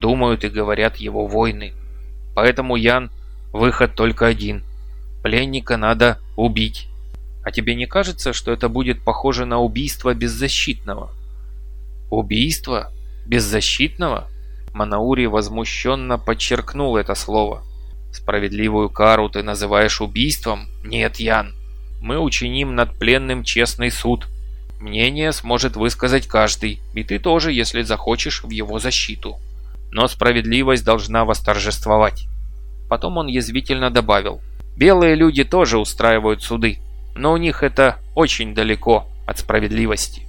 думают и говорят его воины. Поэтому, Ян, выход только один. Пленника надо убить. А тебе не кажется, что это будет похоже на убийство беззащитного? Убийство? Беззащитного? Манаури возмущенно подчеркнул это слово. Справедливую кару ты называешь убийством? Нет, Ян. Мы учиним над пленным честный суд. Мнение сможет высказать каждый, и ты тоже, если захочешь, в его защиту. Но справедливость должна восторжествовать. Потом он язвительно добавил. Белые люди тоже устраивают суды, но у них это очень далеко от справедливости.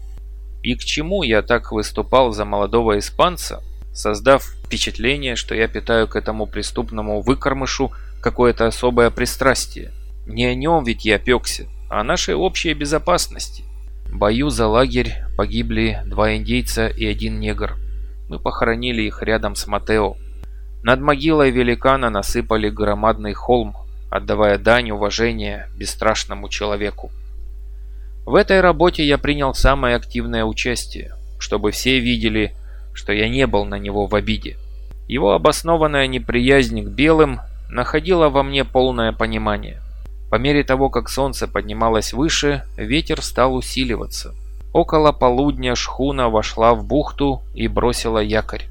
И к чему я так выступал за молодого испанца, создав впечатление, что я питаю к этому преступному выкормышу какое-то особое пристрастие. Не о нем ведь я пекся, а о нашей общей безопасности. В бою за лагерь погибли два индейца и один негр. Мы похоронили их рядом с Матео. Над могилой великана насыпали громадный холм, отдавая дань уважения бесстрашному человеку. В этой работе я принял самое активное участие, чтобы все видели, что я не был на него в обиде. Его обоснованная неприязнь к белым находила во мне полное понимание. По мере того, как солнце поднималось выше, ветер стал усиливаться. Около полудня шхуна вошла в бухту и бросила якорь.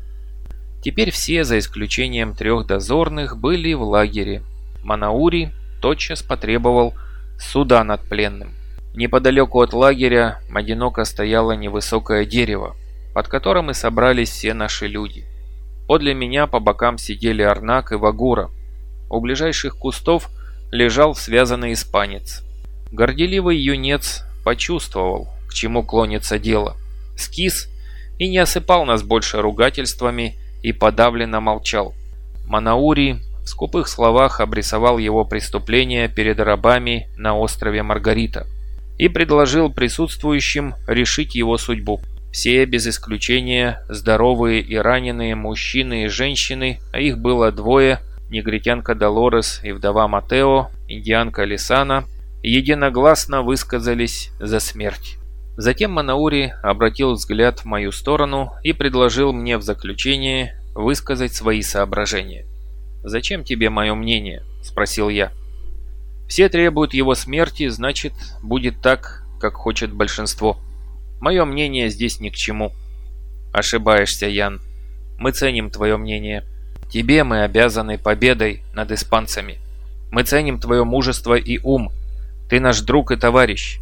Теперь все, за исключением трех дозорных, были в лагере. Манаури тотчас потребовал суда над пленным. Неподалеку от лагеря одиноко стояло невысокое дерево под которым и собрались все наши люди. Подле меня по бокам сидели Арнак и Вагура. У ближайших кустов лежал связанный испанец. Горделивый юнец почувствовал, к чему клонится дело. Скис и не осыпал нас больше ругательствами и подавленно молчал. Манаури в скупых словах обрисовал его преступление перед рабами на острове Маргарита и предложил присутствующим решить его судьбу. Все, без исключения, здоровые и раненые мужчины и женщины, а их было двое, негритянка Долорес и вдова Матео, индианка Лисана, единогласно высказались за смерть. Затем Манаури обратил взгляд в мою сторону и предложил мне в заключение высказать свои соображения. «Зачем тебе мое мнение?» – спросил я. «Все требуют его смерти, значит, будет так, как хочет большинство». Мое мнение здесь ни к чему. Ошибаешься, Ян. Мы ценим твое мнение. Тебе мы обязаны победой над испанцами. Мы ценим твое мужество и ум. Ты наш друг и товарищ.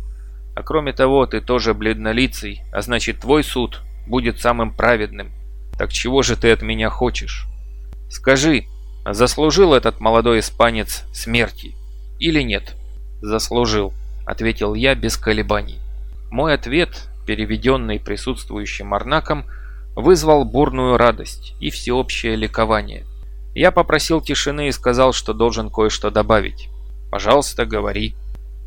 А кроме того, ты тоже бледнолицый, а значит твой суд будет самым праведным. Так чего же ты от меня хочешь? Скажи, заслужил этот молодой испанец смерти или нет? Заслужил, ответил я без колебаний. Мой ответ переведенный присутствующим Арнаком, вызвал бурную радость и всеобщее ликование. Я попросил тишины и сказал, что должен кое-что добавить. «Пожалуйста, говори».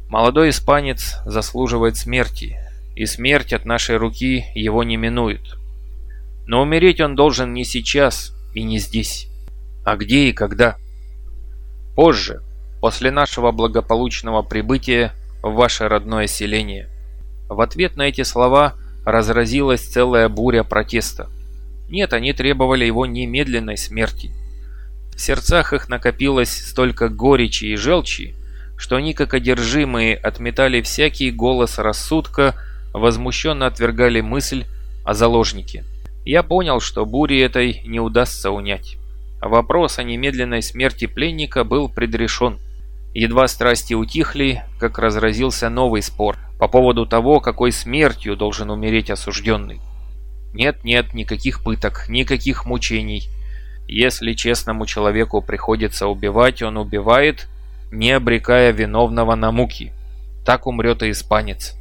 Молодой испанец заслуживает смерти, и смерть от нашей руки его не минует. Но умереть он должен не сейчас и не здесь. А где и когда? Позже, после нашего благополучного прибытия в ваше родное селение. В ответ на эти слова разразилась целая буря протеста. Нет, они требовали его немедленной смерти. В сердцах их накопилось столько горечи и желчи, что они, как одержимые, отметали всякий голос рассудка, возмущенно отвергали мысль о заложнике. Я понял, что бури этой не удастся унять. Вопрос о немедленной смерти пленника был предрешен. Едва страсти утихли, как разразился новый спор по поводу того, какой смертью должен умереть осужденный. Нет-нет, никаких пыток, никаких мучений. Если честному человеку приходится убивать, он убивает, не обрекая виновного на муки. Так умрет и испанец.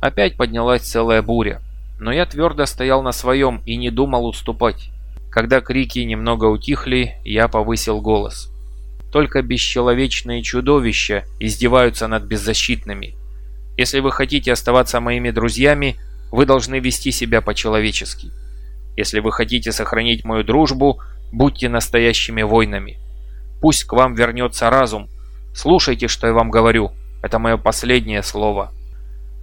Опять поднялась целая буря, но я твердо стоял на своем и не думал уступать. Когда крики немного утихли, я повысил голос. Только бесчеловечные чудовища издеваются над беззащитными. Если вы хотите оставаться моими друзьями, вы должны вести себя по-человечески. Если вы хотите сохранить мою дружбу, будьте настоящими воинами. Пусть к вам вернется разум. Слушайте, что я вам говорю. Это мое последнее слово.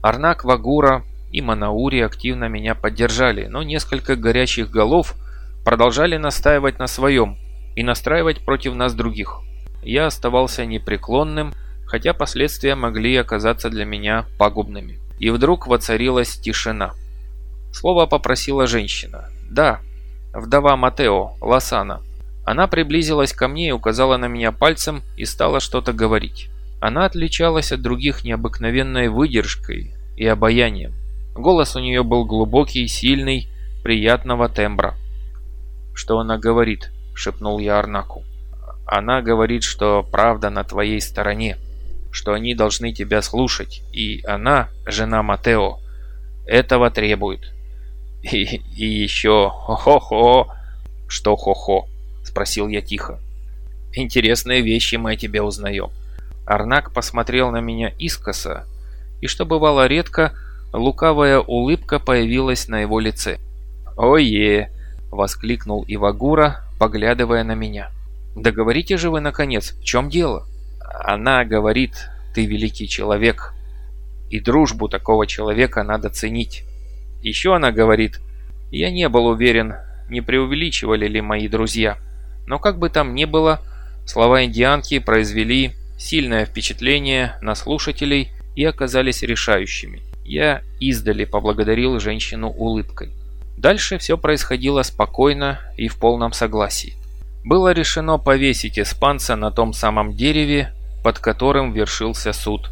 Арнак Вагура и Манаури активно меня поддержали, но несколько горячих голов продолжали настаивать на своем и настраивать против нас других. Я оставался непреклонным, хотя последствия могли оказаться для меня пагубными. И вдруг воцарилась тишина. Слово попросила женщина. «Да, вдова Матео, Лосана». Она приблизилась ко мне и указала на меня пальцем и стала что-то говорить. Она отличалась от других необыкновенной выдержкой и обаянием. Голос у нее был глубокий, сильный, приятного тембра. «Что она говорит?» – шепнул я Арнаку. «Она говорит, что правда на твоей стороне, что они должны тебя слушать, и она, жена Матео, этого требует. И, и еще хо-хо!» «Что хо-хо?» – спросил я тихо. «Интересные вещи мы о тебе узнаем». Арнак посмотрел на меня искоса, и, что бывало редко, лукавая улыбка появилась на его лице. «Ое!» – воскликнул Ивагура, поглядывая на меня. «Да говорите же вы, наконец, в чем дело?» «Она говорит, ты великий человек, и дружбу такого человека надо ценить. Еще она говорит, я не был уверен, не преувеличивали ли мои друзья, но как бы там ни было, слова индианки произвели сильное впечатление на слушателей и оказались решающими. Я издали поблагодарил женщину улыбкой. Дальше все происходило спокойно и в полном согласии. Было решено повесить испанца на том самом дереве, под которым вершился суд.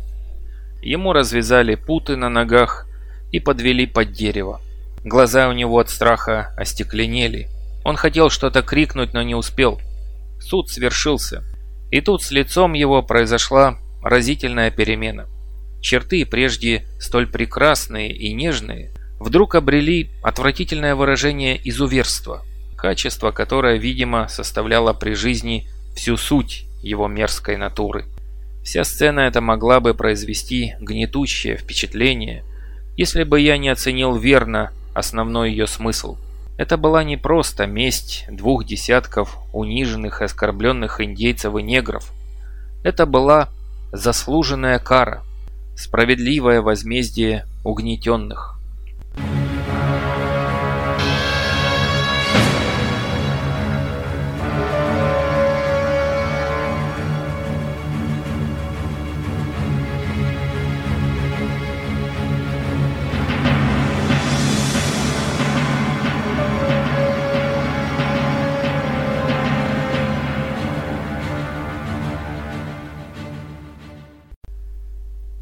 Ему развязали путы на ногах и подвели под дерево. Глаза у него от страха остекленели. Он хотел что-то крикнуть, но не успел. Суд свершился. И тут с лицом его произошла разительная перемена. Черты, прежде столь прекрасные и нежные, вдруг обрели отвратительное выражение изуверства, качество, которое, видимо, составляло при жизни всю суть его мерзкой натуры. Вся сцена эта могла бы произвести гнетущее впечатление, если бы я не оценил верно основной ее смысл. Это была не просто месть двух десятков униженных и оскорбленных индейцев и негров. Это была заслуженная кара, справедливое возмездие угнетенных.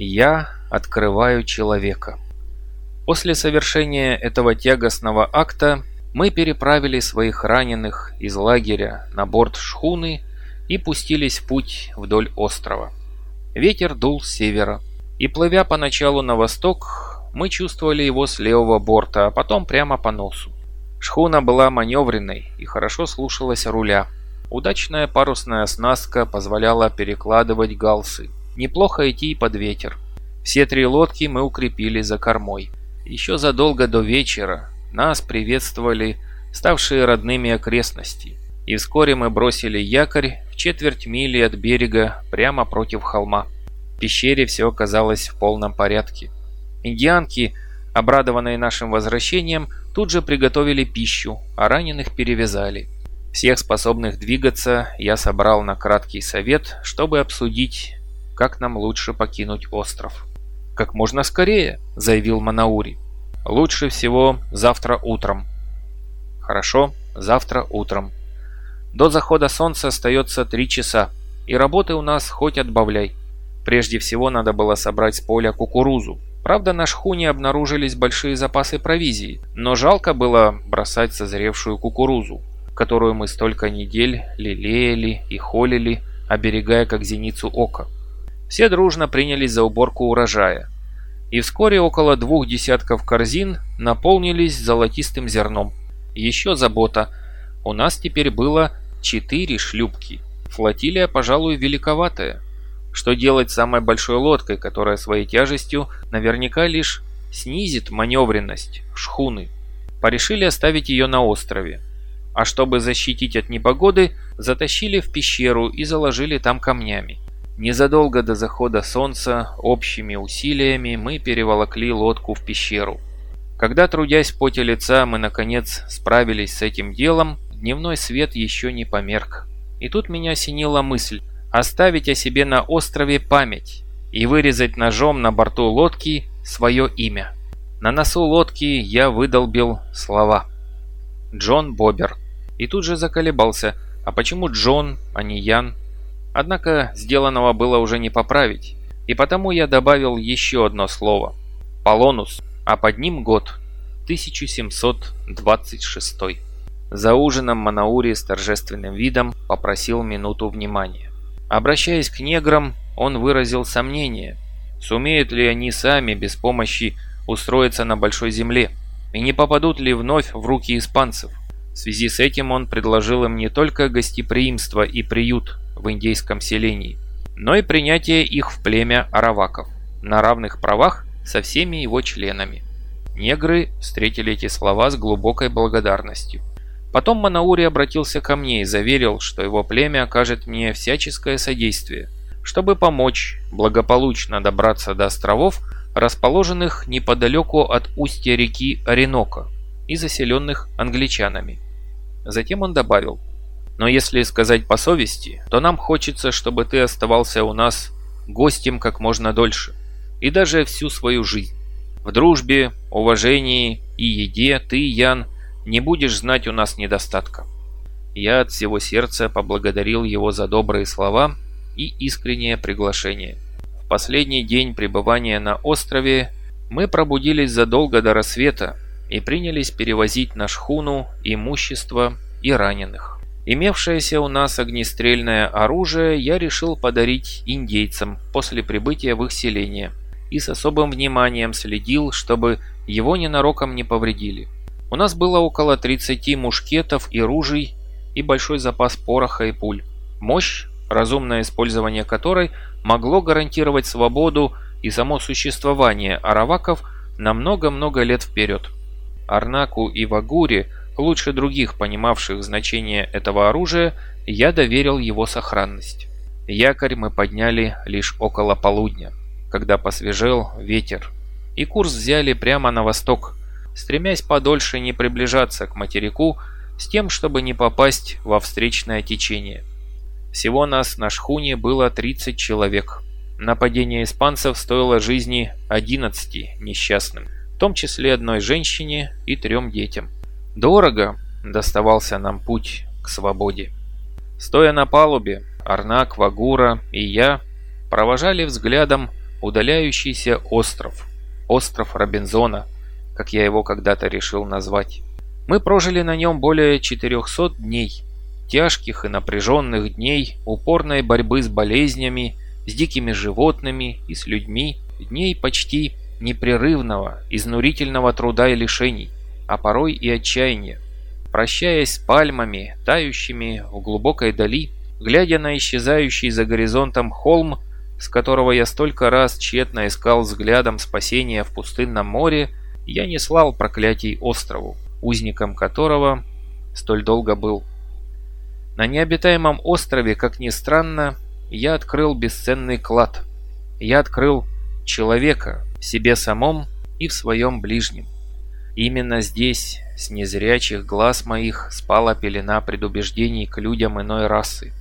Я открываю человека. После совершения этого тягостного акта мы переправили своих раненых из лагеря на борт шхуны и пустились в путь вдоль острова. Ветер дул с севера, и плывя поначалу на восток, мы чувствовали его с левого борта, а потом прямо по носу. Шхуна была маневренной и хорошо слушалась руля. Удачная парусная оснастка позволяла перекладывать галсы. Неплохо идти под ветер. Все три лодки мы укрепили за кормой. Еще задолго до вечера нас приветствовали ставшие родными окрестности, и вскоре мы бросили якорь в четверть мили от берега прямо против холма. В пещере все оказалось в полном порядке. Индианки, обрадованные нашим возвращением, тут же приготовили пищу, а раненых перевязали. Всех способных двигаться я собрал на краткий совет, чтобы обсудить, как нам лучше покинуть остров. «Как можно скорее», — заявил Манаури. «Лучше всего завтра утром». «Хорошо, завтра утром. До захода солнца остается три часа, и работы у нас хоть отбавляй. Прежде всего надо было собрать с поля кукурузу. Правда, на шхуне обнаружились большие запасы провизии, но жалко было бросать созревшую кукурузу, которую мы столько недель лелеяли и холили, оберегая как зеницу ока. Все дружно принялись за уборку урожая. И вскоре около двух десятков корзин наполнились золотистым зерном. Еще забота. У нас теперь было четыре шлюпки. Флотилия, пожалуй, великоватая. Что делать с самой большой лодкой, которая своей тяжестью наверняка лишь снизит маневренность шхуны? Порешили оставить ее на острове. А чтобы защитить от непогоды, затащили в пещеру и заложили там камнями. Незадолго до захода солнца общими усилиями мы переволокли лодку в пещеру. Когда, трудясь в поте лица, мы, наконец, справились с этим делом, дневной свет еще не померк. И тут меня осенила мысль оставить о себе на острове память и вырезать ножом на борту лодки свое имя. На носу лодки я выдолбил слова. Джон Бобер. И тут же заколебался, а почему Джон, а не Ян? Однако сделанного было уже не поправить, и потому я добавил еще одно слово. Полонус, а под ним год. 1726. За ужином Манаури с торжественным видом попросил минуту внимания. Обращаясь к неграм, он выразил сомнение, сумеют ли они сами без помощи устроиться на большой земле, и не попадут ли вновь в руки испанцев. В связи с этим он предложил им не только гостеприимство и приют в индейском селении, но и принятие их в племя араваков на равных правах со всеми его членами. Негры встретили эти слова с глубокой благодарностью. Потом Манаури обратился ко мне и заверил, что его племя окажет мне всяческое содействие, чтобы помочь благополучно добраться до островов, расположенных неподалеку от устья реки Оренока и заселенных англичанами. Затем он добавил, «Но если сказать по совести, то нам хочется, чтобы ты оставался у нас гостем как можно дольше, и даже всю свою жизнь. В дружбе, уважении и еде ты, Ян, не будешь знать у нас недостатка». Я от всего сердца поблагодарил его за добрые слова и искреннее приглашение. В последний день пребывания на острове мы пробудились задолго до рассвета и принялись перевозить на шхуну имущество и раненых. Имевшееся у нас огнестрельное оружие я решил подарить индейцам после прибытия в их селение и с особым вниманием следил, чтобы его ненароком не повредили. У нас было около 30 мушкетов и ружей и большой запас пороха и пуль. Мощь разумное использование которой могло гарантировать свободу и само существование араваков на много-много лет вперед. Арнаку и Вагуре, лучше других понимавших значение этого оружия, я доверил его сохранность. Якорь мы подняли лишь около полудня, когда посвежел ветер, и курс взяли прямо на восток, стремясь подольше не приближаться к материку с тем, чтобы не попасть во встречное течение. Всего нас на шхуне было 30 человек. Нападение испанцев стоило жизни 11 несчастным, в том числе одной женщине и трем детям. Дорого доставался нам путь к свободе. Стоя на палубе, Арнак, Вагура и я провожали взглядом удаляющийся остров. Остров Робинзона, как я его когда-то решил назвать. Мы прожили на нем более 400 дней тяжких и напряженных дней упорной борьбы с болезнями, с дикими животными и с людьми, дней почти непрерывного, изнурительного труда и лишений, а порой и отчаяния. Прощаясь с пальмами, тающими в глубокой дали, глядя на исчезающий за горизонтом холм, с которого я столько раз тщетно искал взглядом спасения в пустынном море, я не слал проклятий острову, узником которого столь долго был. На необитаемом острове, как ни странно, я открыл бесценный клад. Я открыл человека в себе самом и в своем ближнем. Именно здесь, с незрячих глаз моих, спала пелена предубеждений к людям иной расы.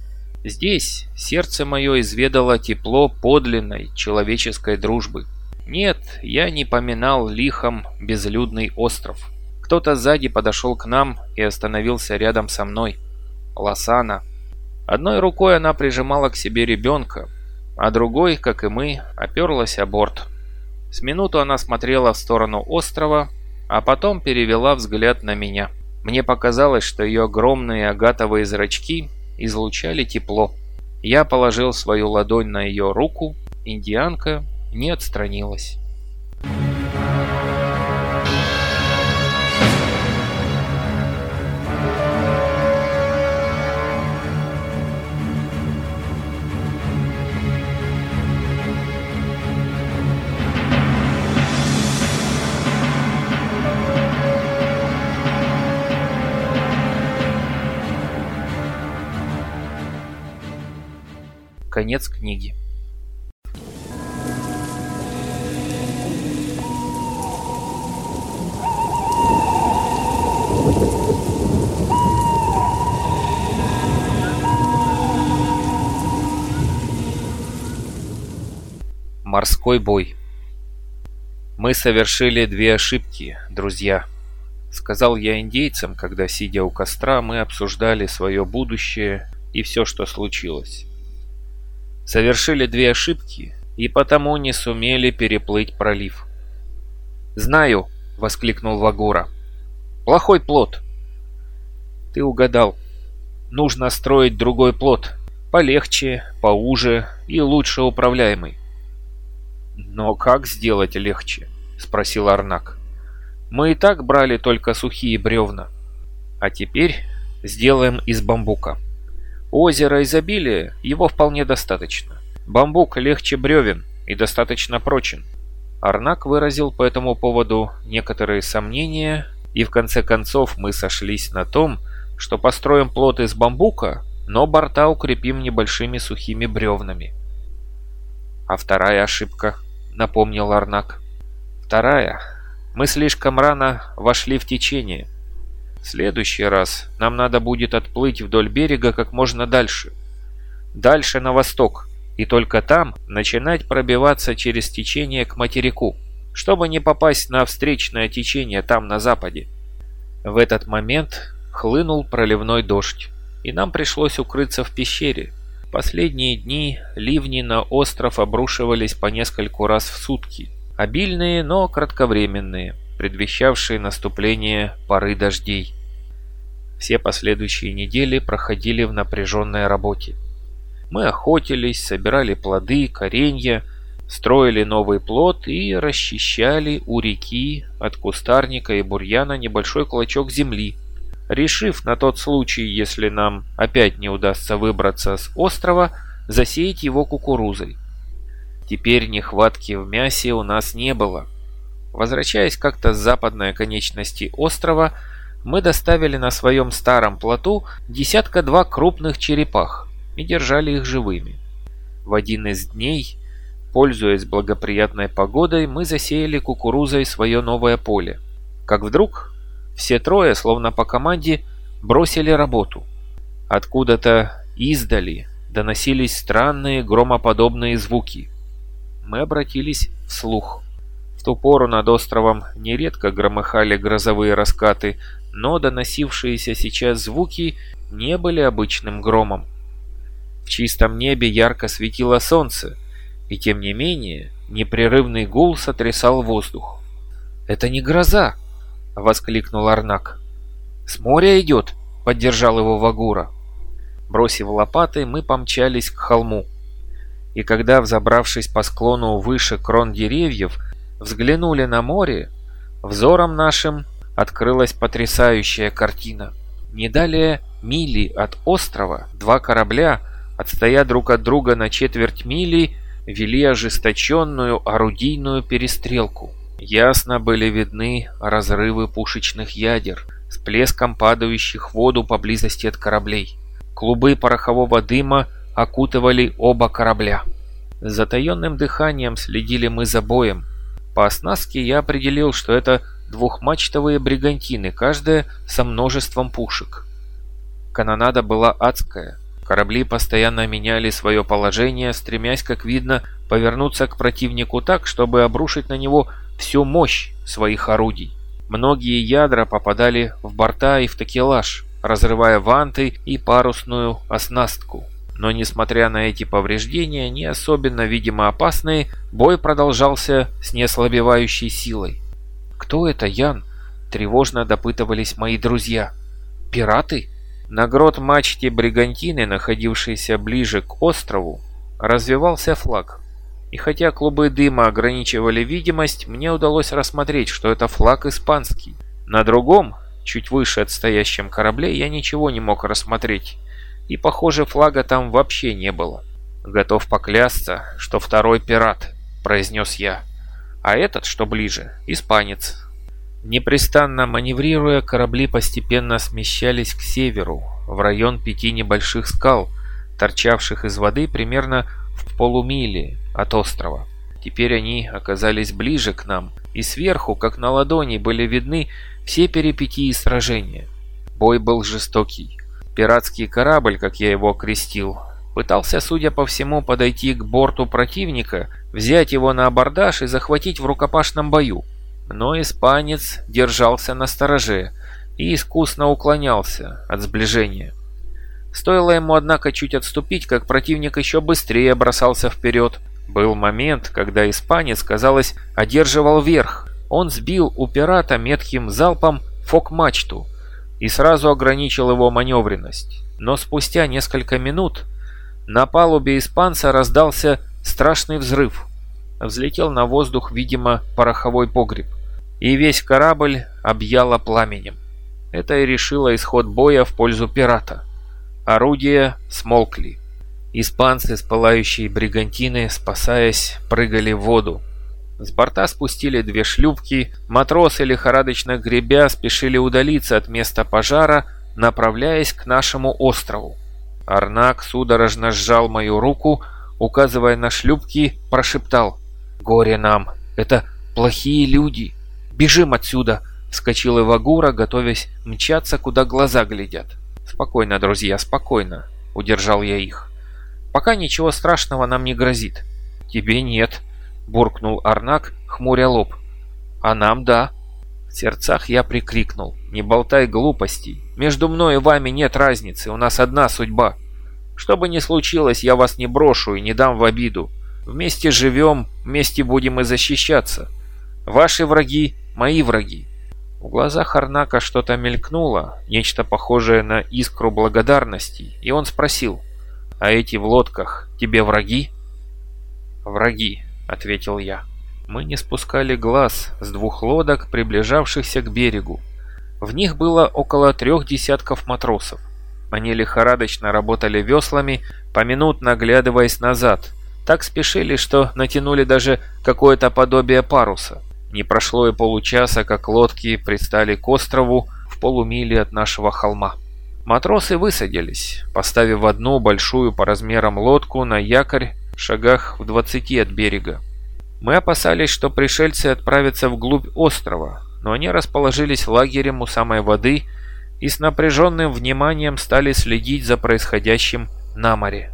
Здесь сердце мое изведало тепло подлинной человеческой дружбы. Нет, я не поминал лихом безлюдный остров. Кто-то сзади подошел к нам и остановился рядом со мной. Лосана. Одной рукой она прижимала к себе ребенка, а другой, как и мы, оперлась о борт. С минуту она смотрела в сторону острова, а потом перевела взгляд на меня. Мне показалось, что ее огромные агатовые зрачки излучали тепло. Я положил свою ладонь на ее руку, индианка не отстранилась. Конец книги. Морской бой. «Мы совершили две ошибки, друзья», — сказал я индейцам, когда, сидя у костра, мы обсуждали свое будущее и все, что случилось. Совершили две ошибки и потому не сумели переплыть пролив. «Знаю», — воскликнул Вагура. «Плохой плод». «Ты угадал. Нужно строить другой плод, полегче, поуже и лучше управляемый». «Но как сделать легче?» — спросил Арнак. «Мы и так брали только сухие бревна. А теперь сделаем из бамбука. Озеро изобилия его вполне достаточно. Бамбук легче бревен и достаточно прочен». Арнак выразил по этому поводу некоторые сомнения, и в конце концов мы сошлись на том, что построим плот из бамбука, но борта укрепим небольшими сухими бревнами. А вторая ошибка, напомнил Арнак. Вторая. Мы слишком рано вошли в течение. Следующий раз нам надо будет отплыть вдоль берега как можно дальше. Дальше на восток. И только там начинать пробиваться через течение к материку, чтобы не попасть на встречное течение там на западе. В этот момент хлынул проливной дождь, и нам пришлось укрыться в пещере, Последние дни ливни на остров обрушивались по нескольку раз в сутки. Обильные, но кратковременные, предвещавшие наступление поры дождей. Все последующие недели проходили в напряженной работе. Мы охотились, собирали плоды, коренья, строили новый плод и расчищали у реки от кустарника и бурьяна небольшой клочок земли, решив на тот случай, если нам опять не удастся выбраться с острова, засеять его кукурузой. Теперь нехватки в мясе у нас не было. Возвращаясь как-то с западной конечности острова, мы доставили на своем старом плоту десятка-два крупных черепах и держали их живыми. В один из дней, пользуясь благоприятной погодой, мы засеяли кукурузой свое новое поле. Как вдруг все трое, словно по команде, бросили работу. Откуда-то издали доносились странные громоподобные звуки. Мы обратились вслух. В ту пору над островом нередко громыхали грозовые раскаты, но доносившиеся сейчас звуки не были обычным громом. В чистом небе ярко светило солнце, и тем не менее непрерывный гул сотрясал воздух. «Это не гроза!» — воскликнул Арнак. «С моря идет!» — поддержал его Вагура. Бросив лопаты, мы помчались к холму. И когда, взобравшись по склону выше крон деревьев, взглянули на море, взором нашим открылась потрясающая картина. Не далее мили от острова два корабля, отстоя друг от друга на четверть мили, вели ожесточенную орудийную перестрелку. Ясно были видны разрывы пушечных ядер с плеском падающих в воду поблизости от кораблей. Клубы порохового дыма окутывали оба корабля. С затаенным дыханием следили мы за боем. По оснастке я определил, что это двухмачтовые бригантины, каждая со множеством пушек. Канонада была адская. Корабли постоянно меняли свое положение, стремясь, как видно, повернуться к противнику так, чтобы обрушить на него всю мощь своих орудий. Многие ядра попадали в борта и в такелаж, разрывая ванты и парусную оснастку. Но несмотря на эти повреждения, не особенно, видимо, опасные, бой продолжался с неослабевающей силой. «Кто это, Ян?» – тревожно допытывались мои друзья. «Пираты?» На грот мачте бригантины, находившейся ближе к острову, развивался флаг, и хотя клубы дыма ограничивали видимость, мне удалось рассмотреть, что это флаг испанский. На другом, чуть выше отстоящем корабле, я ничего не мог рассмотреть, и, похоже, флага там вообще не было. «Готов поклясться, что второй пират», — произнес я. «А этот, что ближе, испанец». Непрестанно маневрируя, корабли постепенно смещались к северу, в район пяти небольших скал, торчавших из воды примерно в полумиле от острова. Теперь они оказались ближе к нам, и сверху, как на ладони, были видны все перипетии сражения. Бой был жестокий. Пиратский корабль, как я его окрестил, Пытался, судя по всему, подойти к борту противника, взять его на абордаж и захватить в рукопашном бою. Но испанец держался на стороже и искусно уклонялся от сближения. Стоило ему, однако, чуть отступить, как противник еще быстрее бросался вперед. Был момент, когда испанец, казалось, одерживал верх. Он сбил у пирата метким залпом фок-мачту и сразу ограничил его маневренность. Но спустя несколько минут на палубе испанца раздался страшный взрыв. Взлетел на воздух, видимо, пороховой погреб. И весь корабль объяло пламенем. Это и решило исход боя в пользу пирата. Орудия смолкли. Испанцы с пылающей бригантины, спасаясь, прыгали в воду. С борта спустили две шлюпки, матросы, лихорадочно гребя, спешили удалиться от места пожара, направляясь к нашему острову. Арнак судорожно сжал мою руку, указывая на шлюпки, прошептал «Горе нам! Это плохие люди! Бежим отсюда!» Вскочил Ивагура, готовясь мчаться, куда глаза глядят. «Спокойно, друзья, спокойно!» — удержал я их. «Пока ничего страшного нам не грозит». «Тебе нет», — буркнул Арнак, хмуря лоб. «А нам да». В сердцах я прикрикнул. «Не болтай глупостей. Между мной и вами нет разницы, у нас одна судьба. Что бы ни случилось, я вас не брошу и не дам в обиду. Вместе живем, вместе будем и защищаться. Ваши враги — мои враги». В глазах Арнака что-то мелькнуло, нечто похожее на искру благодарности, и он спросил, «А эти в лодках тебе враги?» «Враги», — ответил я. Мы не спускали глаз с двух лодок, приближавшихся к берегу. В них было около трех десятков матросов. Они лихорадочно работали веслами, поминутно оглядываясь назад. Так спешили, что натянули даже какое-то подобие паруса. Не прошло и получаса, как лодки пристали к острову в полумиле от нашего холма. Матросы высадились, поставив одну большую по размерам лодку на якорь шагах в 20 от берега. Мы опасались, что пришельцы отправятся вглубь острова, но они расположились лагерем у самой воды и с напряженным вниманием стали следить за происходящим на море.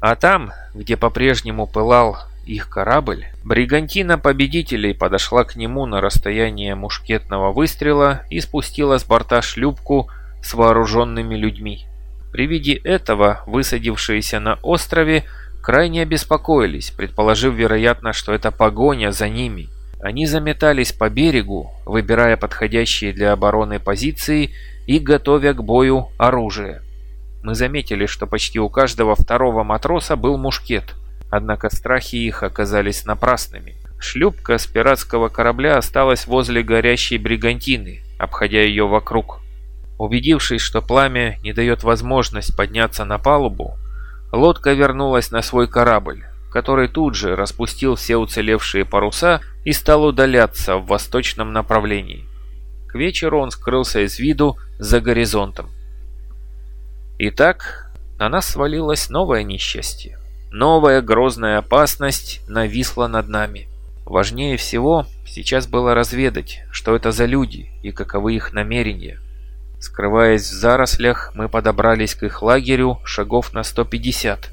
А там, где по-прежнему пылал их корабль, бригантина победителей подошла к нему на расстояние мушкетного выстрела и спустила с борта шлюпку с вооруженными людьми. При виде этого высадившиеся на острове крайне обеспокоились, предположив, вероятно, что это погоня за ними. Они заметались по берегу, выбирая подходящие для обороны позиции и готовя к бою оружие. Мы заметили, что почти у каждого второго матроса был мушкет, однако страхи их оказались напрасными. Шлюпка с пиратского корабля осталась возле горящей бригантины, обходя ее вокруг. Убедившись, что пламя не дает возможность подняться на палубу, Лодка вернулась на свой корабль, который тут же распустил все уцелевшие паруса и стал удаляться в восточном направлении. К вечеру он скрылся из виду за горизонтом. Итак, на нас свалилось новое несчастье. Новая грозная опасность нависла над нами. Важнее всего сейчас было разведать, что это за люди и каковы их намерения. Скрываясь в зарослях, мы подобрались к их лагерю шагов на 150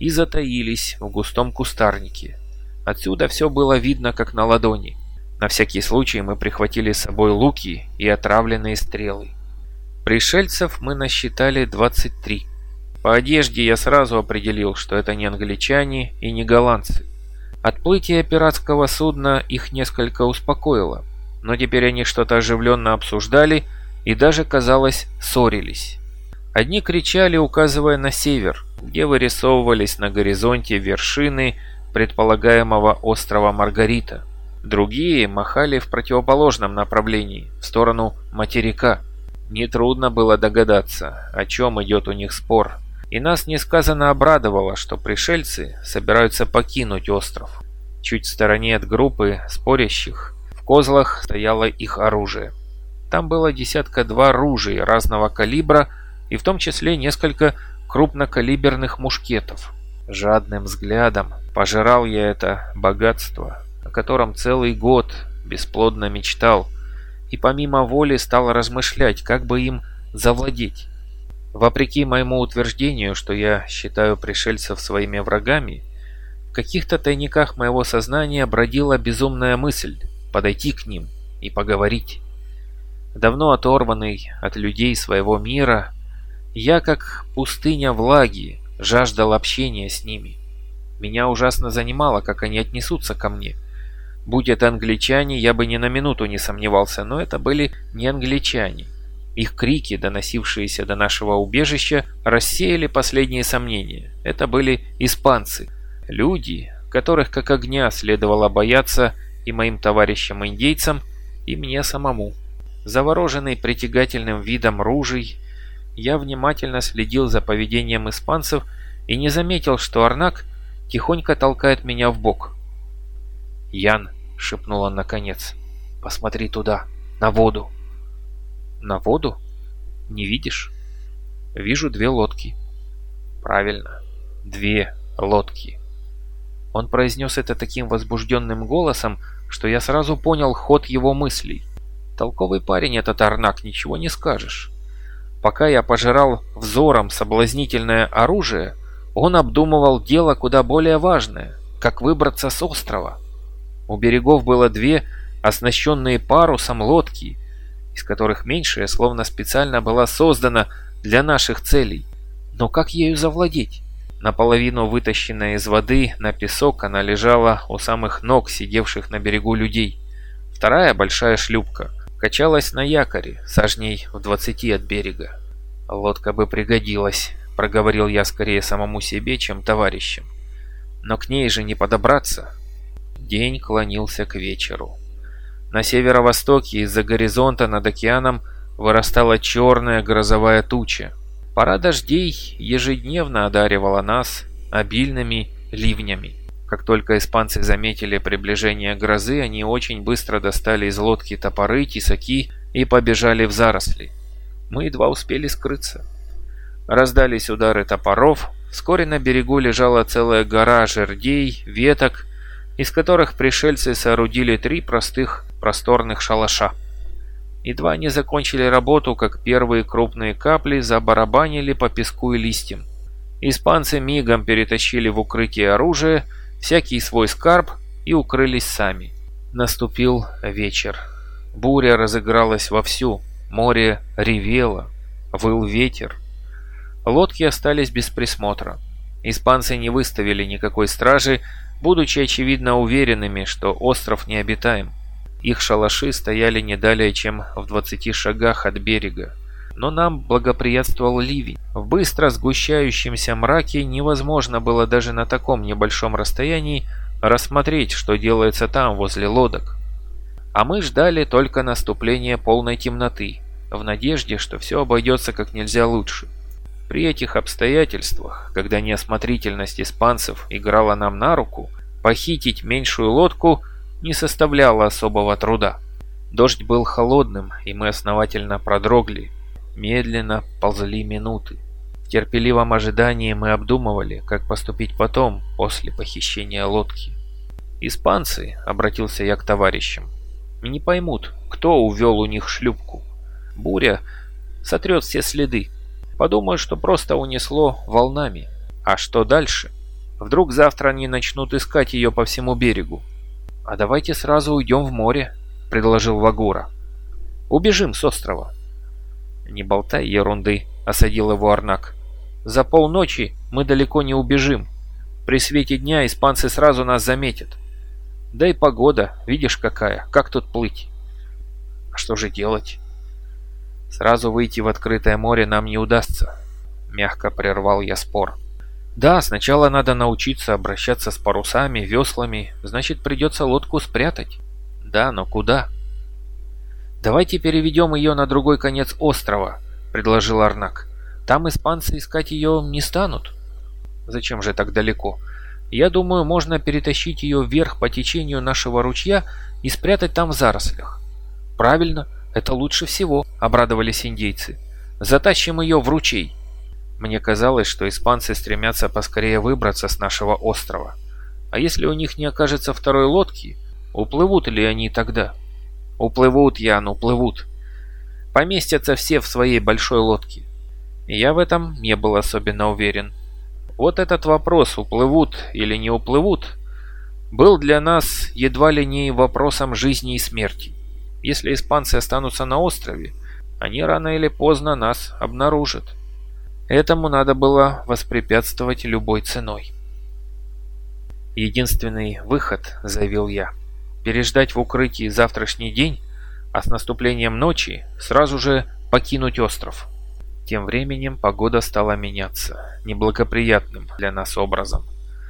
и затаились в густом кустарнике. Отсюда все было видно как на ладони. На всякий случай мы прихватили с собой луки и отравленные стрелы. Пришельцев мы насчитали 23. По одежде я сразу определил, что это не англичане и не голландцы. Отплытие пиратского судна их несколько успокоило, но теперь они что-то оживленно обсуждали и даже, казалось, ссорились. Одни кричали, указывая на север, где вырисовывались на горизонте вершины предполагаемого острова Маргарита. Другие махали в противоположном направлении, в сторону материка. Нетрудно было догадаться, о чем идет у них спор. И нас несказанно обрадовало, что пришельцы собираются покинуть остров. Чуть в стороне от группы спорящих в козлах стояло их оружие. Там было десятка-два ружей разного калибра и в том числе несколько крупнокалиберных мушкетов. Жадным взглядом пожирал я это богатство, о котором целый год бесплодно мечтал, и помимо воли стал размышлять, как бы им завладеть. Вопреки моему утверждению, что я считаю пришельцев своими врагами, в каких-то тайниках моего сознания бродила безумная мысль подойти к ним и поговорить. Давно оторванный от людей своего мира, я, как пустыня влаги, жаждал общения с ними. Меня ужасно занимало, как они отнесутся ко мне. Будь это англичане, я бы ни на минуту не сомневался, но это были не англичане. Их крики, доносившиеся до нашего убежища, рассеяли последние сомнения. Это были испанцы. Люди, которых как огня следовало бояться и моим товарищам-индейцам, и мне самому. Завороженный притягательным видом ружей, я внимательно следил за поведением испанцев и не заметил, что Арнак тихонько толкает меня в бок. «Ян», — шепнул он наконец, — «посмотри туда, на воду». «На воду? Не видишь?» «Вижу две лодки». «Правильно, две лодки». Он произнес это таким возбужденным голосом, что я сразу понял ход его мыслей. Толковый парень этот Арнак, ничего не скажешь. Пока я пожирал взором соблазнительное оружие, он обдумывал дело куда более важное, как выбраться с острова. У берегов было две оснащенные парусом лодки, из которых меньшая словно специально была создана для наших целей. Но как ею завладеть? Наполовину вытащенная из воды на песок, она лежала у самых ног сидевших на берегу людей. Вторая большая шлюпка качалась на якоре, сажней в двадцати от берега. «Лодка бы пригодилась», — проговорил я скорее самому себе, чем товарищам. «Но к ней же не подобраться». День клонился к вечеру. На северо-востоке из-за горизонта над океаном вырастала черная грозовая туча. Пора дождей ежедневно одаривала нас обильными ливнями. Как только испанцы заметили приближение грозы, они очень быстро достали из лодки топоры, тесаки и побежали в заросли. Мы едва успели скрыться. Раздались удары топоров, вскоре на берегу лежала целая гора жердей, веток, из которых пришельцы соорудили три простых просторных шалаша. Едва они закончили работу, как первые крупные капли забарабанили по песку и листьям. Испанцы мигом перетащили в укрытие оружие, всякий свой скарб и укрылись сами. Наступил вечер. Буря разыгралась вовсю, море ревело, выл ветер. Лодки остались без присмотра. Испанцы не выставили никакой стражи, будучи очевидно уверенными, что остров необитаем. Их шалаши стояли не далее, чем в 20 шагах от берега. Но нам благоприятствовал ливень. В быстро сгущающемся мраке невозможно было даже на таком небольшом расстоянии рассмотреть, что делается там, возле лодок. А мы ждали только наступления полной темноты, в надежде, что все обойдется как нельзя лучше. При этих обстоятельствах, когда неосмотрительность испанцев играла нам на руку, похитить меньшую лодку – не составляло особого труда. Дождь был холодным, и мы основательно продрогли. Медленно ползли минуты. В терпеливом ожидании мы обдумывали, как поступить потом, после похищения лодки. «Испанцы», — обратился я к товарищам, — «не поймут, кто увел у них шлюпку. Буря сотрет все следы. Подумают, что просто унесло волнами. А что дальше? Вдруг завтра они начнут искать ее по всему берегу. «А давайте сразу уйдем в море», — предложил Вагура. «Убежим с острова». «Не болтай ерунды», — осадил его Арнак. «За полночи мы далеко не убежим. При свете дня испанцы сразу нас заметят. Да и погода, видишь какая, как тут плыть?» «А что же делать?» «Сразу выйти в открытое море нам не удастся», — мягко прервал я спор. Да, сначала надо научиться обращаться с парусами, веслами, значит придется лодку спрятать. Да, но куда? Давайте переведем ее на другой конец острова, предложил Арнак. Там испанцы искать ее не станут. Зачем же так далеко? Я думаю, можно перетащить ее вверх по течению нашего ручья и спрятать там в зарослях. Правильно, это лучше всего, обрадовались индейцы. Затащим ее в ручей. Мне казалось, что испанцы стремятся поскорее выбраться с нашего острова. А если у них не окажется второй лодки, уплывут ли они тогда? Уплывут, Ян, уплывут. Поместятся все в своей большой лодке. Я в этом не был особенно уверен. Вот этот вопрос, уплывут или не уплывут, был для нас едва ли не вопросом жизни и смерти. Если испанцы останутся на острове, они рано или поздно нас обнаружат. Этому надо было воспрепятствовать любой ценой. «Единственный выход», — заявил я, — «переждать в укрытии завтрашний день, а с наступлением ночи сразу же покинуть остров». Тем временем погода стала меняться, неблагоприятным для нас образом.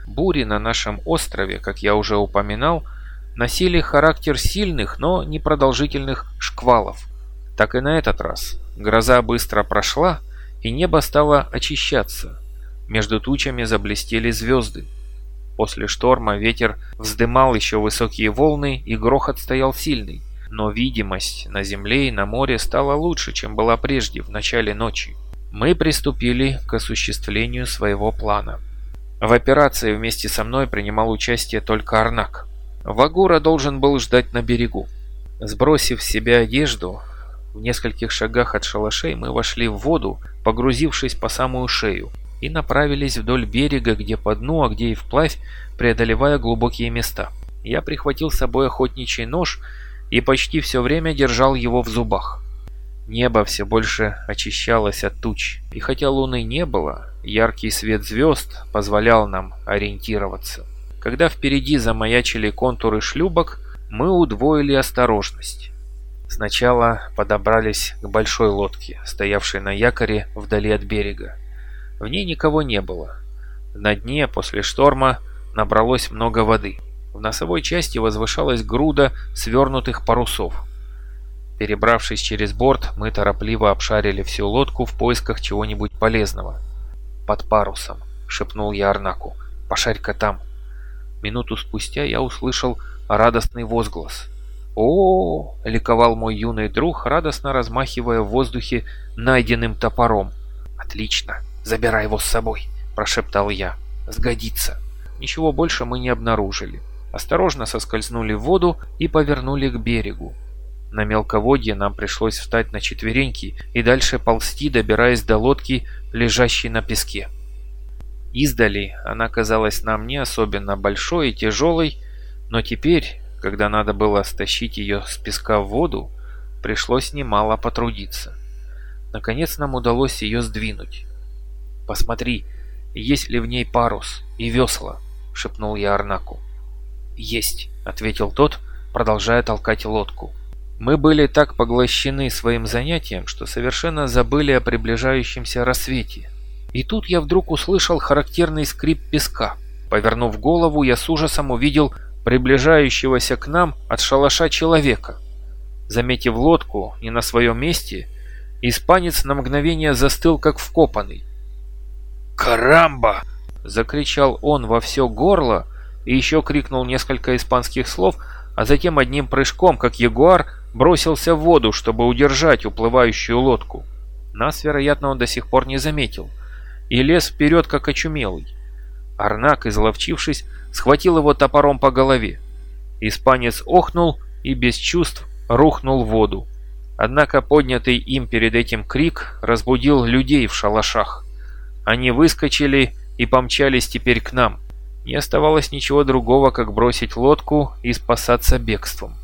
Бури на нашем острове, как я уже упоминал, носили характер сильных, но непродолжительных шквалов. Так и на этот раз. Гроза быстро прошла, и небо стало очищаться. Между тучами заблестели звезды. После шторма ветер вздымал еще высокие волны, и грохот стоял сильный но видимость на земле и на море стала лучше, чем была прежде, в начале ночи. Мы приступили к осуществлению своего плана. В операции вместе со мной принимал участие только Арнак. Вагура должен был ждать на берегу. Сбросив с себя одежду, в нескольких шагах от шалашей мы вошли в воду, погрузившись по самую шею, и направились вдоль берега, где по дну, а где и вплавь, преодолевая глубокие места. Я прихватил с собой охотничий нож и почти все время держал его в зубах. Небо все больше очищалось от туч, и хотя луны не было, яркий свет звезд позволял нам ориентироваться. Когда впереди замаячили контуры шлюпок, мы удвоили осторожность. Сначала подобрались к большой лодке, стоявшей на якоре вдали от берега. В ней никого не было. На дне после шторма набралось много воды. В носовой части возвышалась груда свернутых парусов. Перебравшись через борт, мы торопливо обшарили всю лодку в поисках чего-нибудь полезного. «Под парусом», — шепнул я Арнаку. «Пошарь-ка там». Минуту спустя я услышал радостный возглас. о, -о, -о ликовал мой юный друг, радостно размахивая в воздухе найденным топором. «Отлично! Забирай его с собой!» – прошептал я. «Сгодится!» Ничего больше мы не обнаружили осторожно соскользнули в воду и повернули к берегу. На мелководье нам пришлось встать на четвереньки и дальше ползти, добираясь до лодки, лежащей на песке. Издали она казалась нам не особенно большой и тяжелой, но теперь, когда надо было стащить ее с песка в воду, пришлось немало потрудиться. Наконец нам удалось ее сдвинуть. «Посмотри, есть ли в ней парус и весла», — шепнул я Арнаку. «Есть», — ответил тот, продолжая толкать лодку. Мы были так поглощены своим занятием, что совершенно забыли о приближающемся рассвете. И тут я вдруг услышал характерный скрип песка. Повернув голову, я с ужасом увидел приближающегося к нам от шалаша человека. Заметив лодку не на своем месте, испанец на мгновение застыл, как вкопанный. «Карамба!» — закричал он во все горло, и еще крикнул несколько испанских слов, а затем одним прыжком, как ягуар, бросился в воду, чтобы удержать уплывающую лодку. Нас, вероятно, он до сих пор не заметил, и лез вперед, как очумелый. Арнак, изловчившись, схватил его топором по голове. Испанец охнул и без чувств рухнул в воду. Однако поднятый им перед этим крик разбудил людей в шалашах. Они выскочили и помчались теперь к нам. Не оставалось ничего другого, как бросить лодку и спасаться бегством.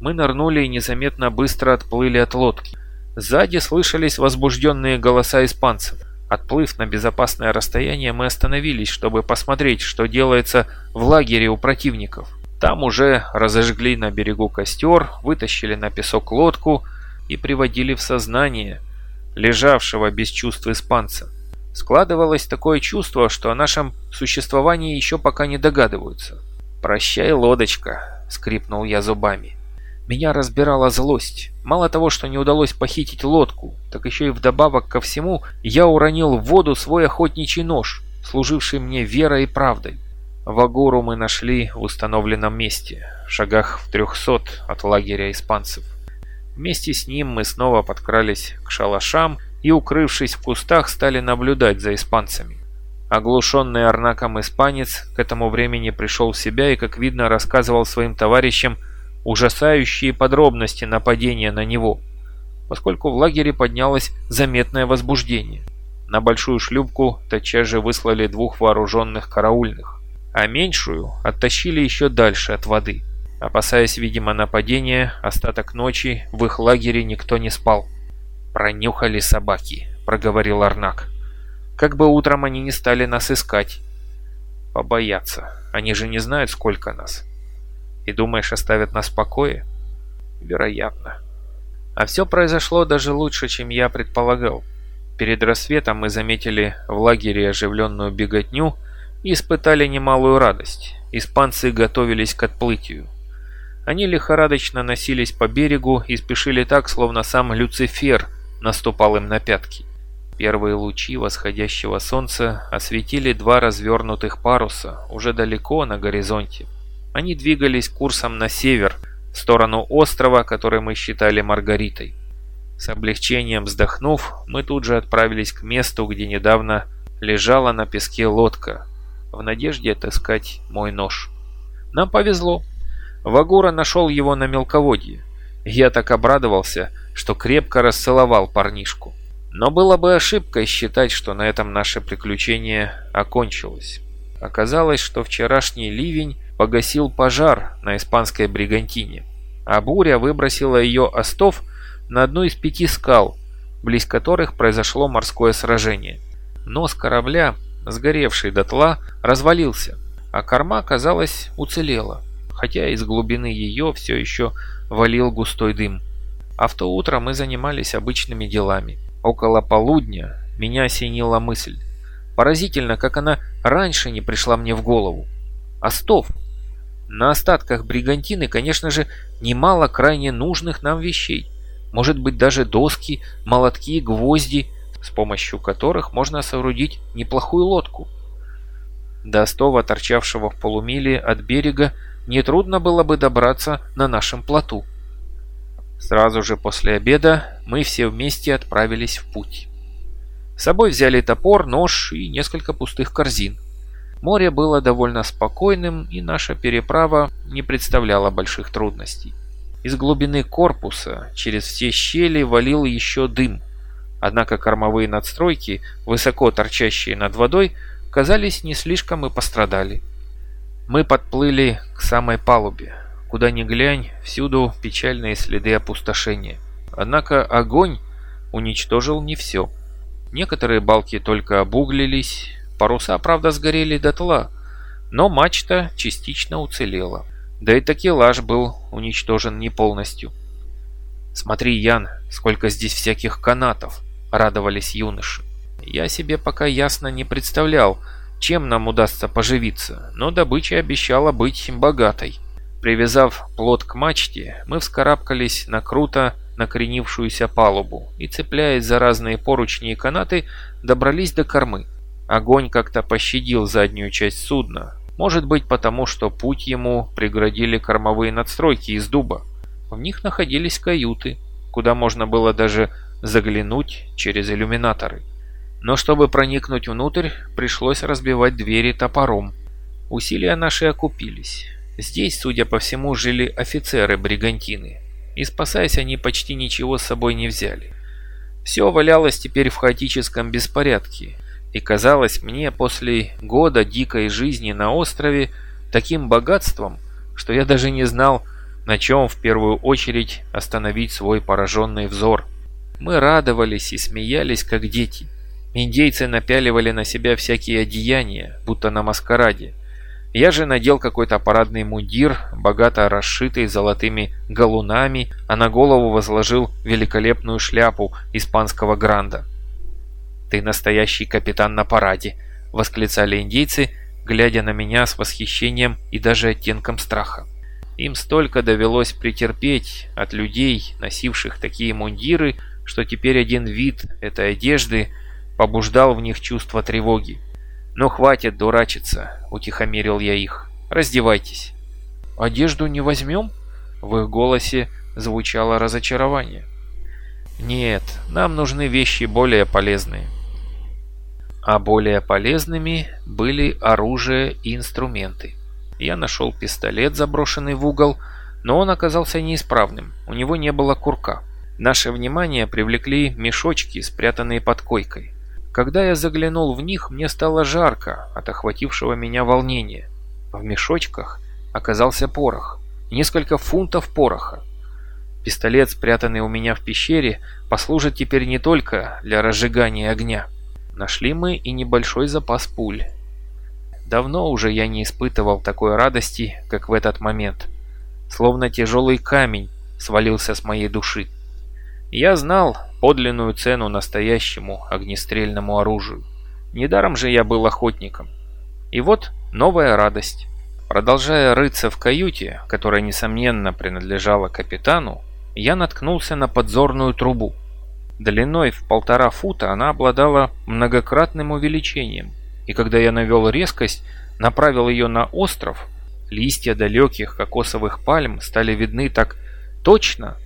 Мы нырнули и незаметно быстро отплыли от лодки. Сзади слышались возбужденные голоса испанцев. Отплыв на безопасное расстояние, мы остановились, чтобы посмотреть, что делается в лагере у противников. Там уже разожгли на берегу костер, вытащили на песок лодку и приводили в сознание лежавшего без чувств испанца. Складывалось такое чувство, что о нашем существовании еще пока не догадываются. «Прощай, лодочка», — скрипнул я зубами. Меня разбирала злость. Мало того, что не удалось похитить лодку, так еще и вдобавок ко всему я уронил в воду свой охотничий нож, служивший мне верой и правдой. Вагуру мы нашли в установленном месте, в шагах в трехсот от лагеря испанцев. Вместе с ним мы снова подкрались к шалашам и, укрывшись в кустах, стали наблюдать за испанцами. Оглушенный Арнаком испанец к этому времени пришел в себя и, как видно, рассказывал своим товарищам ужасающие подробности нападения на него, поскольку в лагере поднялось заметное возбуждение. На большую шлюпку тотчас же выслали двух вооруженных караульных, а меньшую оттащили еще дальше от воды. Опасаясь, видимо, нападения, остаток ночи в их лагере никто не спал. «Пронюхали собаки», — проговорил Арнак. «Как бы утром они не стали нас искать». «Побоятся. Они же не знают, сколько нас». «И думаешь, оставят нас в покое?» «Вероятно». А все произошло даже лучше, чем я предполагал. Перед рассветом мы заметили в лагере оживленную беготню и испытали немалую радость. Испанцы готовились к отплытию. Они лихорадочно носились по берегу и спешили так, словно сам Люцифер наступал им на пятки. Первые лучи восходящего солнца осветили два развернутых паруса уже далеко на горизонте. Они двигались курсом на север, в сторону острова, который мы считали Маргаритой. С облегчением вздохнув, мы тут же отправились к месту, где недавно лежала на песке лодка, в надежде отыскать мой нож. Нам повезло. Вагура нашел его на мелководье. Я так обрадовался, что крепко расцеловал парнишку. Но было бы ошибкой считать, что на этом наше приключение окончилось. Оказалось, что вчерашний ливень погасил пожар на испанской бригантине, а буря выбросила ее остов на одну из пяти скал, близ которых произошло морское сражение. Нос корабля, сгоревший дотла, развалился, а корма, казалось, уцелела, хотя из глубины ее все еще валил густой дым. А в то утро мы занимались обычными делами. Около полудня меня осенила мысль. Поразительно, как она раньше не пришла мне в голову. Остов! На остатках бригантины, конечно же, немало крайне нужных нам вещей. Может быть даже доски, молотки, гвозди, с помощью которых можно соорудить неплохую лодку. До остова, торчавшего в полумиле от берега, нетрудно было бы добраться на нашем плоту. Сразу же после обеда мы все вместе отправились в путь. С собой взяли топор, нож и несколько пустых корзин. Море было довольно спокойным, и наша переправа не представляла больших трудностей. Из глубины корпуса через все щели валил еще дым. Однако кормовые надстройки, высоко торчащие над водой, казались не слишком и пострадали. Мы подплыли к самой палубе. Куда ни глянь, всюду печальные следы опустошения. Однако огонь уничтожил не все. Некоторые балки только обуглились, паруса, правда, сгорели дотла, но мачта частично уцелела. Да и такелаж был уничтожен не полностью. «Смотри, Ян, сколько здесь всяких канатов!» — радовались юноши. Я себе пока ясно не представлял, чем нам удастся поживиться, но добыча обещала быть богатой. Привязав плот к мачте, мы вскарабкались на круто накренившуюся палубу и, цепляясь за разные поручни и канаты, добрались до кормы. Огонь как-то пощадил заднюю часть судна, может быть потому, что путь ему преградили кормовые надстройки из дуба. В них находились каюты, куда можно было даже заглянуть через иллюминаторы. Но чтобы проникнуть внутрь, пришлось разбивать двери топором. Усилия наши окупились. Здесь, судя по всему, жили офицеры бригантины, и спасаясь они почти ничего с собой не взяли. Все валялось теперь в хаотическом беспорядке, и казалось мне после года дикой жизни на острове таким богатством, что я даже не знал, на чем в первую очередь остановить свой пораженный взор. Мы радовались и смеялись, как дети. Индейцы напяливали на себя всякие одеяния, будто на маскараде. Я же надел какой-то парадный мундир, богато расшитый золотыми галунами, а на голову возложил великолепную шляпу испанского гранда. «Ты настоящий капитан на параде!» — восклицали индейцы, глядя на меня с восхищением и даже оттенком страха. Им столько довелось претерпеть от людей, носивших такие мундиры, что теперь один вид этой одежды побуждал в них чувство тревоги. «Ну хватит дурачиться», — утихомирил я их. «Раздевайтесь». «Одежду не возьмем?» В их голосе звучало разочарование. «Нет, нам нужны вещи более полезные» а более полезными были оружие и инструменты. Я нашел пистолет, заброшенный в угол, но он оказался неисправным, у него не было курка. Наше внимание привлекли мешочки, спрятанные под койкой. Когда я заглянул в них, мне стало жарко от охватившего меня волнения. В мешочках оказался порох. Несколько фунтов пороха. Пистолет, спрятанный у меня в пещере, послужит теперь не только для разжигания огня. Нашли мы и небольшой запас пуль. Давно уже я не испытывал такой радости, как в этот момент. Словно тяжелый камень свалился с моей души. Я знал подлинную цену настоящему огнестрельному оружию. Недаром же я был охотником. И вот новая радость. Продолжая рыться в каюте, которая, несомненно, принадлежала капитану, я наткнулся на подзорную трубу. Длиной в полтора фута она обладала многократным увеличением, и когда я навел резкость, направил ее на остров, листья далеких кокосовых пальм стали видны так точно,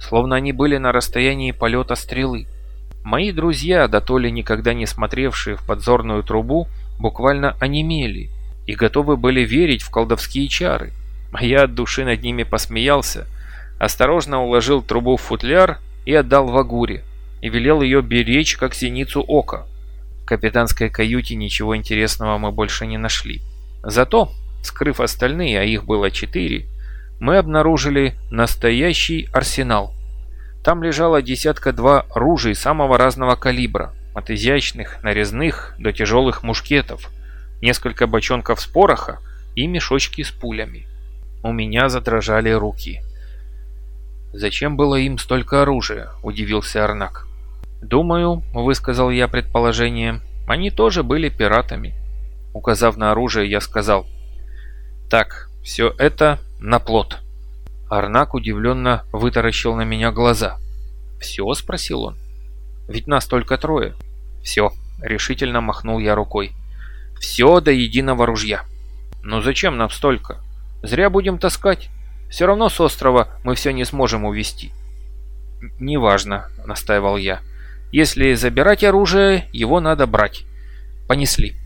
словно они были на расстоянии полета стрелы. Мои друзья, дотоле никогда не смотревшие в подзорную трубу, буквально онемели и готовы были верить в колдовские чары. А я от души над ними посмеялся, осторожно уложил трубу в футляр и отдал Вагуре, и велел ее беречь, как зеницу ока. В капитанской каюте ничего интересного мы больше не нашли. Зато, скрыв остальные, а их было четыре, мы обнаружили настоящий арсенал. Там лежало десятка-два ружей самого разного калибра, от изящных, нарезных до тяжелых мушкетов, несколько бочонков с пороха и мешочки с пулями. У меня задрожали руки. «Зачем было им столько оружия?» – удивился Арнак. «Думаю», – высказал я предположение, – «они тоже были пиратами». Указав на оружие, я сказал, «Так, все это на плот». Арнак удивленно вытаращил на меня глаза. «Все?» – спросил он. «Ведь нас только трое». «Все», – решительно махнул я рукой. «Все до единого ружья». «Но зачем нам столько? Зря будем таскать. Все равно с острова мы все не сможем увезти». «Неважно», – настаивал я. «Если забирать оружие, его надо брать». Понесли.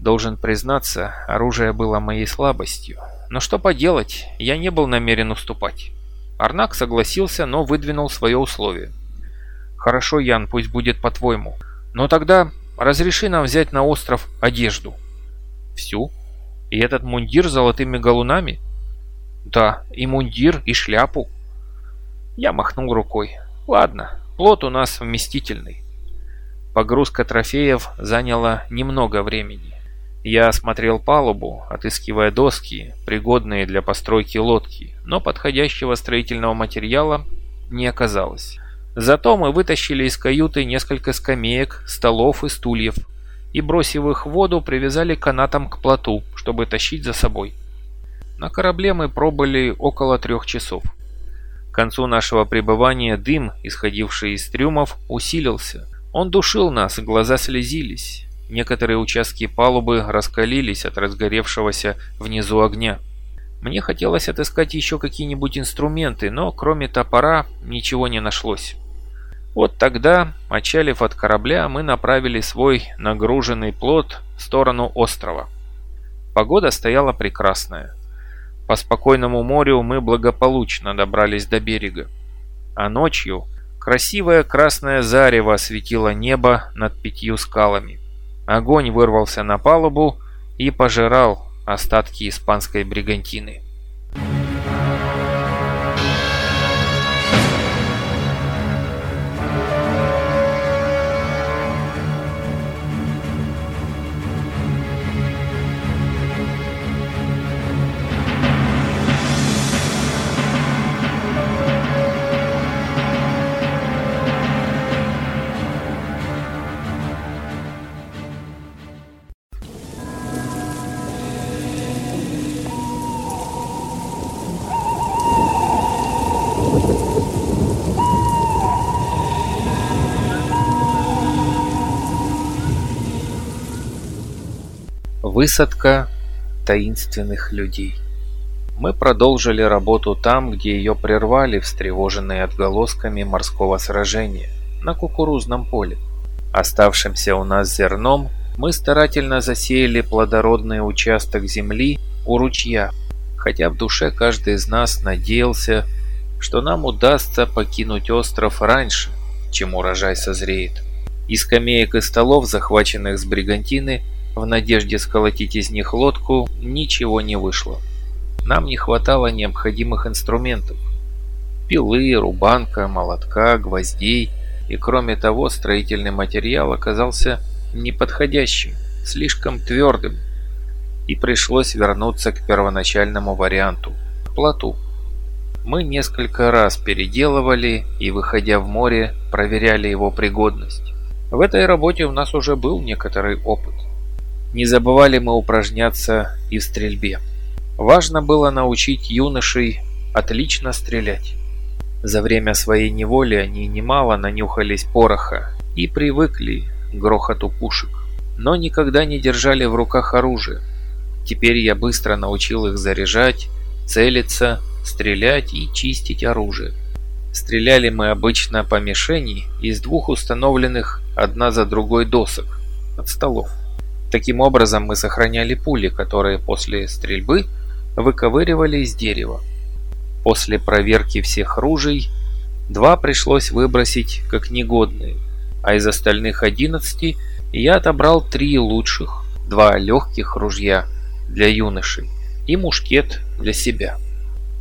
Должен признаться, оружие было моей слабостью. Но что поделать, я не был намерен уступать. Арнак согласился, но выдвинул свое условие. «Хорошо, Ян, пусть будет по-твоему. Но тогда разреши нам взять на остров одежду». «Всю? И этот мундир с золотыми галунами?» «Да, и мундир, и шляпу». Я махнул рукой. «Ладно, плод у нас вместительный». Погрузка трофеев заняла немного времени. Я осмотрел палубу, отыскивая доски, пригодные для постройки лодки, но подходящего строительного материала не оказалось. Зато мы вытащили из каюты несколько скамеек, столов и стульев и, бросив их в воду, привязали канатом к плоту, чтобы тащить за собой. На корабле мы пробыли около трех часов. К концу нашего пребывания дым, исходивший из трюмов, усилился. Он душил нас, глаза слезились. Некоторые участки палубы раскалились от разгоревшегося внизу огня. Мне хотелось отыскать еще какие-нибудь инструменты, но кроме топора ничего не нашлось. Вот тогда, отчалив от корабля, мы направили свой нагруженный плот в сторону острова. Погода стояла прекрасная. По спокойному морю мы благополучно добрались до берега. А ночью красивое красное зарево осветило небо над пятью скалами. Огонь вырвался на палубу и пожирал остатки испанской бригантины. Высадка таинственных людей. Мы продолжили работу там, где ее прервали встревоженные отголосками морского сражения, на кукурузном поле. Оставшимся у нас зерном мы старательно засеяли плодородный участок земли у ручья, хотя в душе каждый из нас надеялся, что нам удастся покинуть остров раньше, чем урожай созреет. Из скамеек и столов, захваченных с бригантины, в надежде сколотить из них лодку, ничего не вышло. Нам не хватало необходимых инструментов. Пилы, рубанка, молотка, гвоздей и кроме того строительный материал оказался неподходящим, слишком твердым. И пришлось вернуться к первоначальному варианту – плоту. Мы несколько раз переделывали и, выходя в море, проверяли его пригодность. В этой работе у нас уже был некоторый опыт. Не забывали мы упражняться и в стрельбе. Важно было научить юношей отлично стрелять. За время своей неволи они немало нанюхались пороха и привыкли к грохоту пушек, но никогда не держали в руках оружие. Теперь я быстро научил их заряжать, целиться, стрелять и чистить оружие. Стреляли мы обычно по мишени из двух установленных одна за другой досок от столов. Таким образом мы сохраняли пули, которые после стрельбы выковыривали из дерева. После проверки всех ружей два пришлось выбросить как негодные, а из остальных 11 я отобрал три лучших, два легких ружья для юношей и мушкет для себя.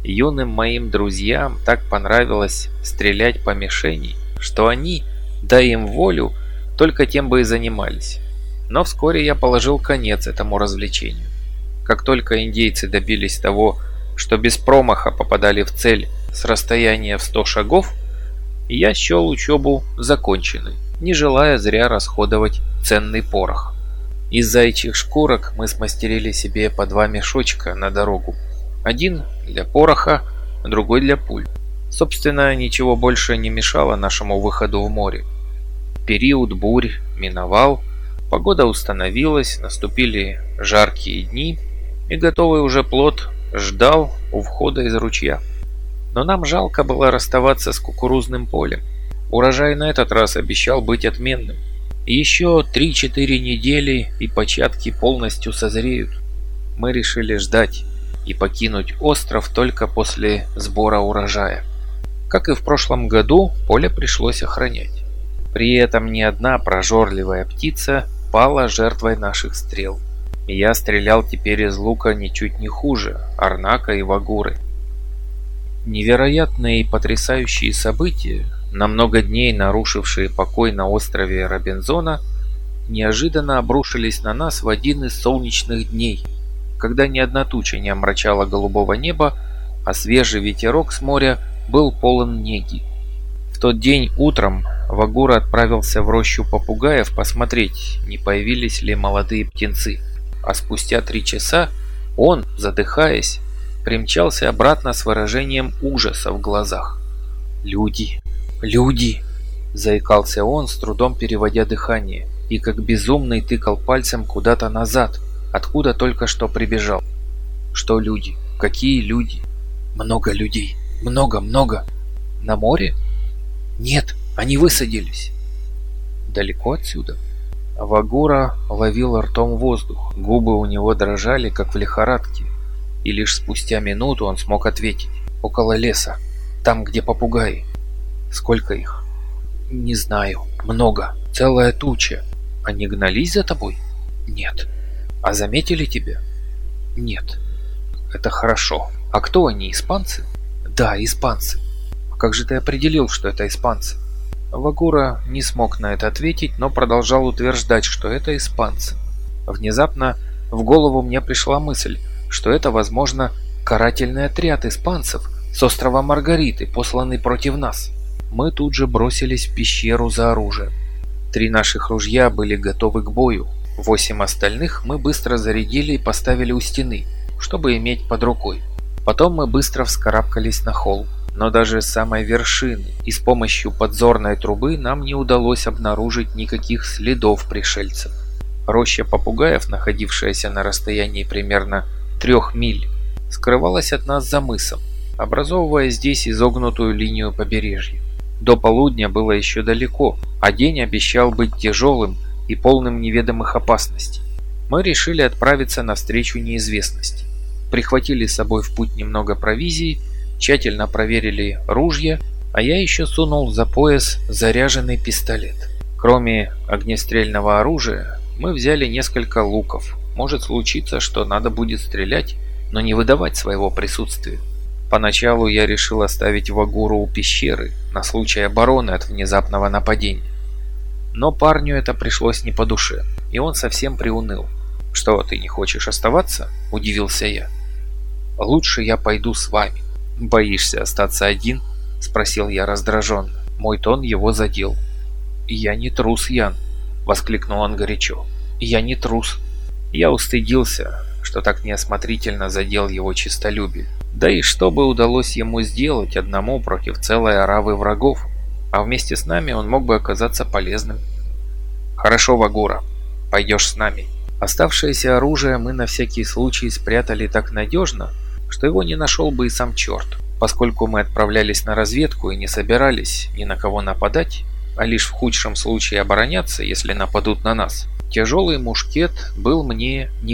Юным моим друзьям так понравилось стрелять по мишени, что они, дай им волю, только тем бы и занимались. Но вскоре я положил конец этому развлечению. Как только индейцы добились того, что без промаха попадали в цель с расстояния в 100 шагов, я счел учебу законченной, не желая зря расходовать ценный порох. Из зайчих шкурок мы смастерили себе по два мешочка на дорогу. Один для пороха, другой для пуль. Собственно, ничего больше не мешало нашему выходу в море. Период бурь миновал, Погода установилась, наступили жаркие дни, и готовый уже плод ждал у входа из ручья. Но нам жалко было расставаться с кукурузным полем. Урожай на этот раз обещал быть отменным. Еще 3-4 недели и початки полностью созреют. Мы решили ждать и покинуть остров только после сбора урожая. Как и в прошлом году, поле пришлось охранять. При этом ни одна прожорливая птица пала жертвой наших стрел. Я стрелял теперь из лука ничуть не хуже Арнака и Вагуры. Невероятные и потрясающие события, на много дней нарушившие покой на острове Робинзона, неожиданно обрушились на нас в один из солнечных дней, когда ни одна туча не омрачала голубого неба, а свежий ветерок с моря был полон неги. Тот день утром Вагура отправился в рощу попугаев посмотреть, не появились ли молодые птенцы. А спустя три часа он, задыхаясь, примчался обратно с выражением ужаса в глазах. «Люди! Люди!» – заикался он, с трудом переводя дыхание, и как безумный тыкал пальцем куда-то назад, откуда только что прибежал. «Что люди? Какие люди?» «Много людей! Много-много!» «На море?» «Нет, они высадились». «Далеко отсюда?» Вагура ловил ртом воздух, губы у него дрожали, как в лихорадке, и лишь спустя минуту он смог ответить. «Около леса, там, где попугаи». «Сколько их?» «Не знаю. Много. Целая туча. Они гнались за тобой?» «Нет». «А заметили тебя?» «Нет». «Это хорошо. А кто они, испанцы?» «Да, испанцы. Как же ты определил, что это испанцы? Вагура не смог на это ответить, но продолжал утверждать, что это испанцы. Внезапно в голову мне пришла мысль, что это, возможно, карательный отряд испанцев с острова Маргариты, посланный против нас. Мы тут же бросились в пещеру за оружием. Три наших ружья были готовы к бою. Восемь остальных мы быстро зарядили и поставили у стены, чтобы иметь под рукой. Потом мы быстро вскарабкались на холм но даже с самой вершины и с помощью подзорной трубы нам не удалось обнаружить никаких следов пришельцев. Роща попугаев, находившаяся на расстоянии примерно трех миль, скрывалась от нас за мысом, образовывая здесь изогнутую линию побережья. До полудня было еще далеко, а день обещал быть тяжелым и полным неведомых опасностей. Мы решили отправиться навстречу неизвестности. Прихватили с собой в путь немного провизии тщательно проверили ружья, а я еще сунул за пояс заряженный пистолет. Кроме огнестрельного оружия, мы взяли несколько луков. Может случиться, что надо будет стрелять, но не выдавать своего присутствия. Поначалу я решил оставить Вагуру у пещеры на случай обороны от внезапного нападения. Но парню это пришлось не по душе, и он совсем приуныл. «Что, ты не хочешь оставаться?» – удивился я. «Лучше я пойду с вами». «Боишься остаться один?» – спросил я раздраженно. Мой тон его задел. «Я не трус, Ян», – воскликнул он горячо. «Я не трус». Я устыдился, что так неосмотрительно задел его честолюбие. Да и что бы удалось ему сделать одному против целой оравы врагов, а вместе с нами он мог бы оказаться полезным. «Хорошо, Вагура, пойдешь с нами». Оставшееся оружие мы на всякий случай спрятали так надежно, что его не нашел бы и сам черт. Поскольку мы отправлялись на разведку и не собирались ни на кого нападать, а лишь в худшем случае обороняться, если нападут на нас, тяжелый мушкет был мне ни к